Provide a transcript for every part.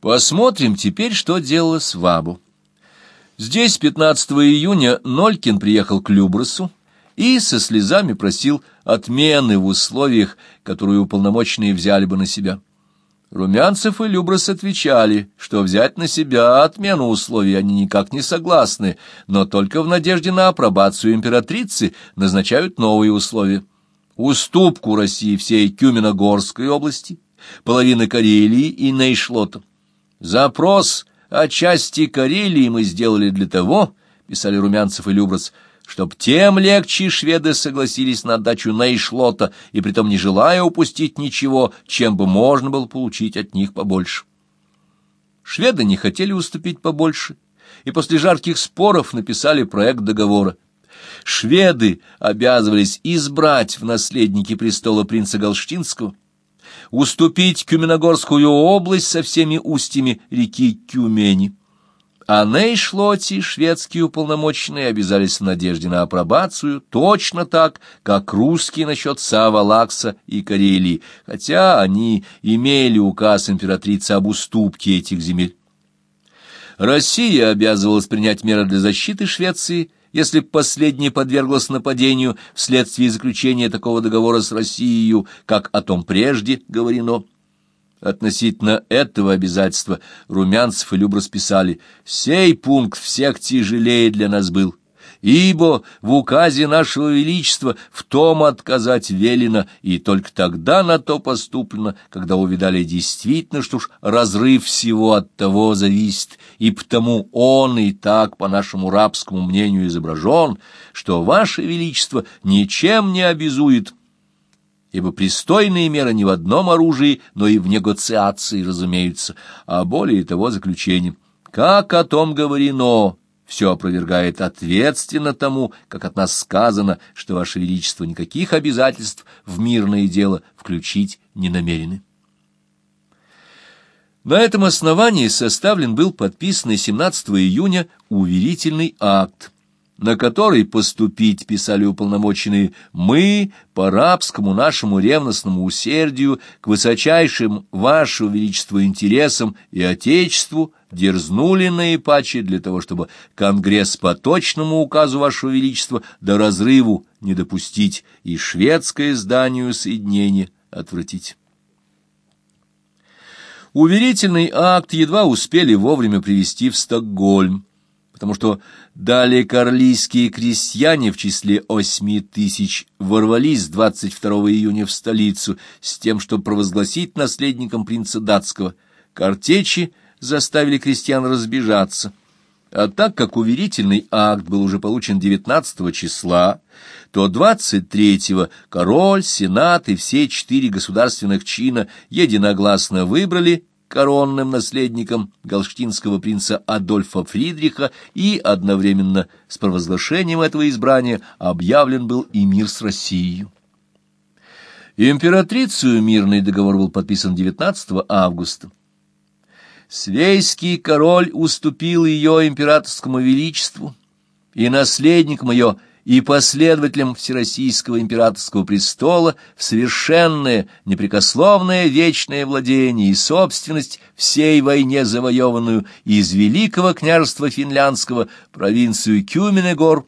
Посмотрим теперь, что делала Свабу. Здесь 15 июня Нолькин приехал к Любрасу и со слезами просил отмены в условиях, которые уполномоченные взяли бы на себя. Румянцев и Любрас отвечали, что взять на себя отмену условий они никак не согласны, но только в надежде на апробацию императрицы назначают новые условия. Уступку России всей Кюмено-Горской области, половины Карелии и Нейшлота. Запрос о части Карелии мы сделали для того, писали Румянцев и Любрас, чтоб тем легче шведы согласились на отдачу Нейшлота, и притом не желая упустить ничего, чем бы можно было получить от них побольше. Шведы не хотели уступить побольше, и после жарких споров написали проект договора. Шведы обязывались избрать в наследники престола принца Галштинского, уступить Кюменогорскую область со всеми устьями реки Кюмени. А Нейшлоти шведские уполномоченные обязались в надежде на апробацию точно так, как русские насчет Сава-Лакса и Карелии, хотя они имели указ императрицы об уступке этих земель. Россия обязывалась принять меры для защиты Швеции, если последняя подверглась нападению вследствие заключения такого договора с Россией, как о том прежде говорено. Относительно этого обязательства Румянцев и Люб расписали «Сей пункт всех тяжелее для нас был» ибо в указе нашего величества в том отказать велено, и только тогда на то поступлено, когда увидали действительно, что уж разрыв всего от того зависит, и потому он и так, по нашему рабскому мнению, изображен, что ваше величество ничем не обязует, ибо пристойные меры не в одном оружии, но и в негоциации, разумеются, а более того заключением. Как о том говорено, все опровергает ответственно тому, как от нас сказано, что Ваше Величество никаких обязательств в мирное дело включить не намерены. На этом основании составлен был подписанный 17 июня уверительный акт, на который поступить писали уполномоченные мы по рабскому нашему ревностному усердию к высочайшим вашего величества интересам и отечеству дерзнули наипаче для того, чтобы Конгресс по точному указу вашего величества до разрыву не допустить и шведское зданию соединения отвратить. Уверительный акт едва успели вовремя привести в Стокгольм, потому что далее карлийские крестьяне в числе восьми тысяч ворвались 22 июня в столицу с тем, чтобы провозгласить наследником принца датского. Картечи заставили крестьян разбежаться. А так как уверительный акт был уже получен 19 числа, то 23-го король, сенат и все четыре государственных чина единогласно выбрали коронным наследником галштинского принца Адольфа Фридриха, и одновременно с провозглашением этого избрания объявлен был и мир с Россией. Императрицу мирный договор был подписан 19 августа. Свейский король уступил ее императорскому величеству, и наследником ее – и последователям Всероссийского императорского престола в совершенное, непрекословное вечное владение и собственность всей войне завоеванную из Великого княжества Финляндского провинцию Кюменегор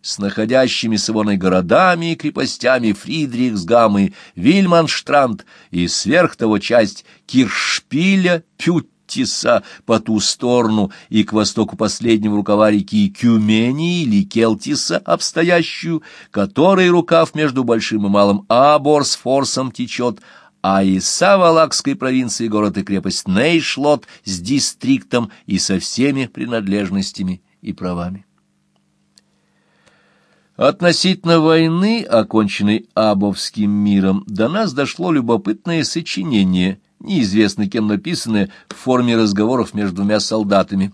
с находящими с его городами и крепостями Фридрихсгам Вильманштранд и сверх того часть Киршпиля, Пют, Тиса по ту сторону и к востоку последнего рукава реки Кюмени или Келтиса, обстоящую, которой рукав между Большим и Малым Аборсфорсом течет, а из Савалакской провинции город и крепость Нейшлот с дистриктом и со всеми принадлежностями и правами. Относительно войны, оконченной Абовским миром, до нас дошло любопытное сочинение – неизвестно кем написанное, в форме разговоров между двумя солдатами.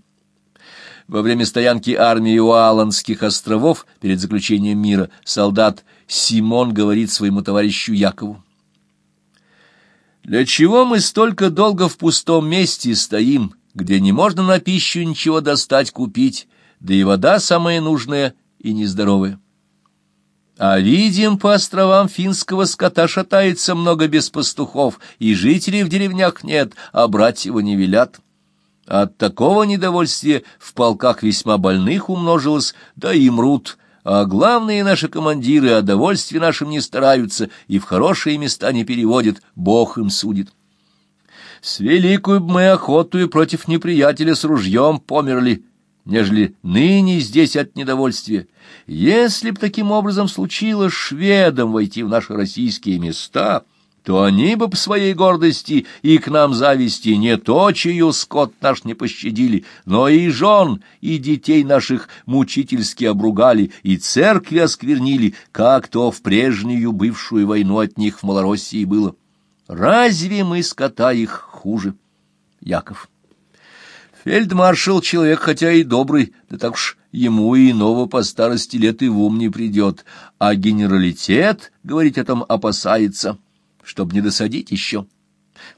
Во время стоянки армии у Аланских островов перед заключением мира солдат Симон говорит своему товарищу Якову. «Для чего мы столько долго в пустом месте стоим, где не можно на пищу ничего достать купить, да и вода самая нужная и нездоровая?» А видим, по островам финского скота шатается много без пастухов, и жителей в деревнях нет, а брать его не велят. От такого недовольствия в полках весьма больных умножилось, да и мрут, а главные наши командиры о довольстве нашим не стараются и в хорошие места не переводят, Бог им судит. С великую б мы охотую против неприятеля с ружьем померли, нежели ныне здесь от недовольствия. Если б таким образом случилось шведам войти в наши российские места, то они бы по своей гордости и к нам зависти не то, чью скот наш не пощадили, но и жен, и детей наших мучительски обругали, и церкви осквернили, как то в прежнюю бывшую войну от них в Малороссии было. Разве мы скота их хуже? Яков. Фельдмаршал человек, хотя и добрый, да так уж ему и иного по старости лет и в ум не придет, а генералитет, говорить о том, опасается, чтобы не досадить еще.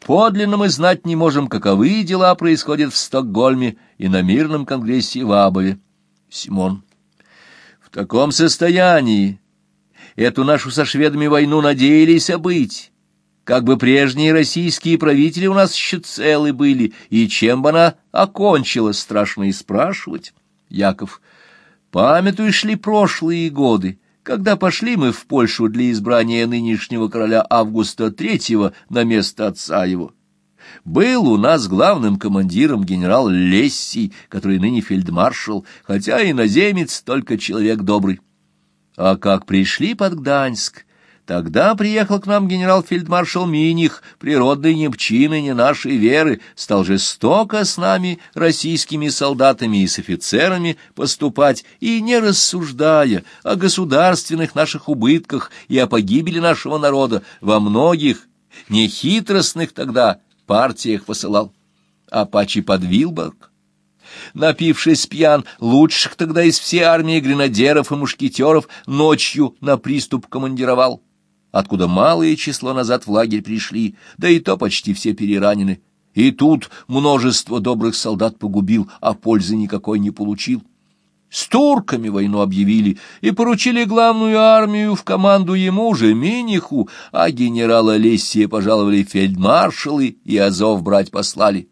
Подлинно мы знать не можем, каковы дела происходят в Стокгольме и на мирном конгрессе в Абове. Симон. В таком состоянии эту нашу со шведами войну надеялись обыть как бы прежние российские правители у нас еще целы были, и чем бы она окончилась, страшно и спрашивать. Яков, памятуешь ли прошлые годы, когда пошли мы в Польшу для избрания нынешнего короля Августа III на место отца его? Был у нас главным командиром генерал Лесси, который ныне фельдмаршал, хотя и наземец, только человек добрый. А как пришли под Гданьск, Тогда приехал к нам генерал-фельдмаршал Миних, природной немчины не нашей веры, стал жестоко с нами, российскими солдатами и с офицерами, поступать, и, не рассуждая о государственных наших убытках и о погибели нашего народа, во многих нехитростных тогда партиях посылал. Апачи под Вилборг, напившись пьян, лучших тогда из всей армии гренадеров и мушкетеров, ночью на приступ командировал откуда малое число назад в лагерь пришли, да и то почти все переранены. И тут множество добрых солдат погубил, а пользы никакой не получил. С турками войну объявили и поручили главную армию в команду ему же, Миниху, а генерала Лессия пожаловали фельдмаршалы и Азов брать послали.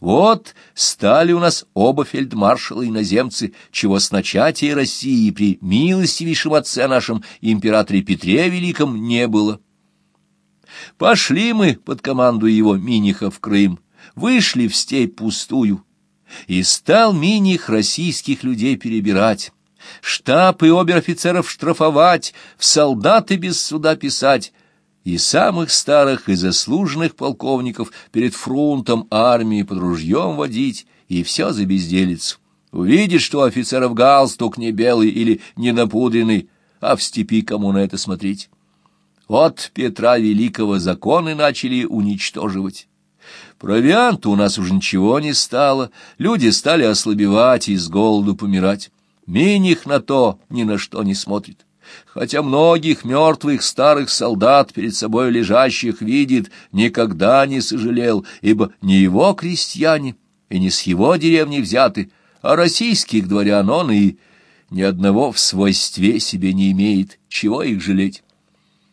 Вот стали у нас оба фельдмаршала-иноземцы, чего с начатия России при милостивейшем отце нашем императоре Петре Великом не было. Пошли мы под команду его Миниха в Крым, вышли в степь пустую, и стал Миних российских людей перебирать, штаб и обер-офицеров штрафовать, в солдаты без суда писать, и самых старых и заслуженных полковников перед фронтом армии под ружьем водить, и все за безделицу. Увидит, что офицеров галстук не белый или не напудренный, а в степи кому на это смотреть. Вот Петра Великого законы начали уничтоживать. Провианта у нас уже ничего не стало, люди стали ослабевать и с голоду помирать. Миних на то ни на что не смотрит хотя многих мертвых старых солдат перед собой лежащих видит, никогда не сожалел, ибо не его крестьяне и не с его деревни взяты, а российских дворян он и ни одного в свойстве себе не имеет, чего их жалеть.